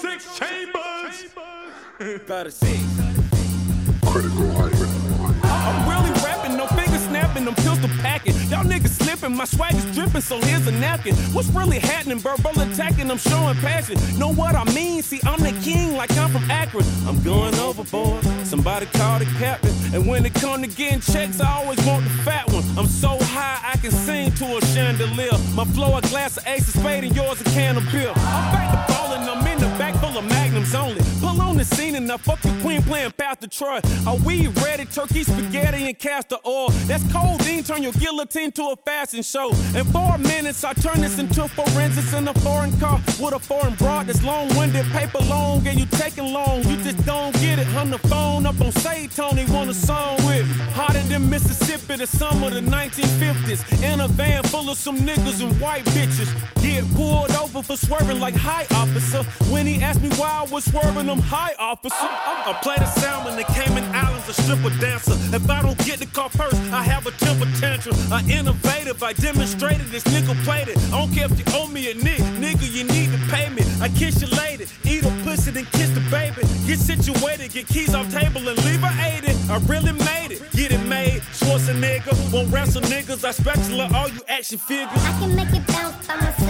26 chambers. Better see. Critical hyper. I'm really rapping, no finger snapping, I'm pistol packing. Y'all niggas slipping, my swag is dripping, so here's a napkin. What's really happening? Verbal attacking, I'm showing passion. Know what I mean? See, I'm the king, like I'm from Akron. I'm going overboard. Somebody call the captain. And when it come to getting checks, I always want the fat one. I'm so high, I can sing to a chandelier. My flow, a glass of ace of spade, and yours a can of beer. I'm back to ballin', I'm in the magnums only. Pull on the scene and I fuck the queen playing Pastor Troy. Are we ready? Turkey, spaghetti, and castor oil. That's cold, codeine, turn your guillotine to a fashion show. In four minutes, I turn this into forensics in a foreign car with a foreign broad that's long-winded, paper long, and you taking long. You just don't get it. On the phone up on Say Tony, want a song with. Hotter than Mississippi, the summer of the 1950s. In a van full of some niggas and white bitches. Get pulled for swerving like high officer. When he asked me why I was swerving, I'm high officer. I play the salmon, the Cayman Islands, a stripper dancer. If I don't get the car first, I have a temper tantrum. I innovative, I demonstrated this nickel plated. I don't care if you owe me a nick, nigga, you need to pay me. I kiss you lady, eat a pussy, then kiss the baby. Get situated, get keys off table and leave her aided. I really made it, get it made. Schwarzenegger, won't wrestle niggas. I spatula all you action figures. I can make it bounce by myself.